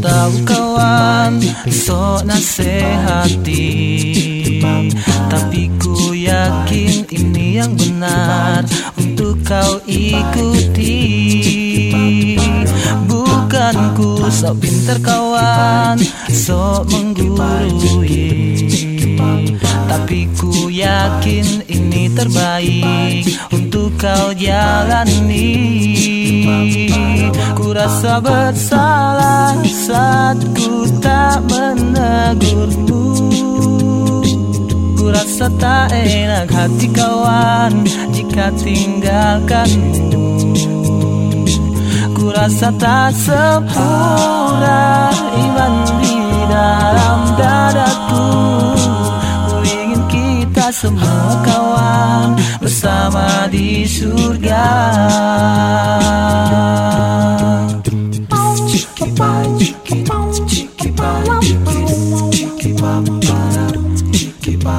tahu kawan So nasehati. Tapi ku yakin ini yang benar. Untuk kau ikuti. Bukan ku so pinter kawan So menggurui. Tapi ku yakin ini terbaik. Untuk kau jalani. Ku rasa ku tak menegurmu Ku rasa tak enak hati kawan jika tinggalkanmu. Ku rasa tak sempurna iman di dalam dadaku. Ku ingin kita semua kawan bersama di surga chicky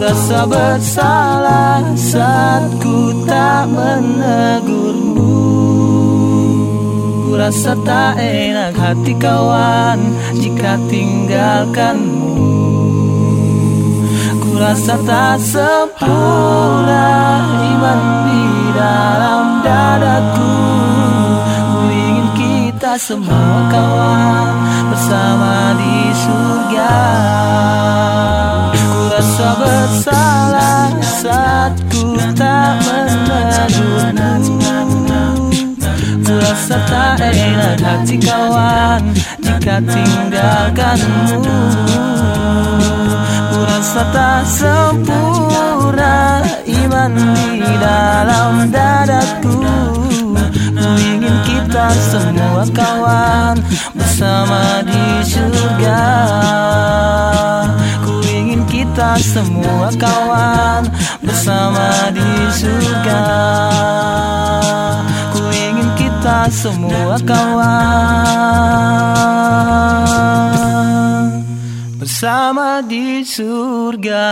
rasa bersalah saat ku tak menegur rasa tak enak hati kawan jika tinggalkanmu. Ku rasa tak sempurna iman di dalam dadaku. Ku ingin kita semua kawan bersama enak hati kawan jika tinggalkanmu. Ku rasa tak sempurna iman di dalam dadaku. Ku ingin kita semua kawan bersama di surga. Ku ingin kita semua kawan bersama di surga semua kawan bersama di surga.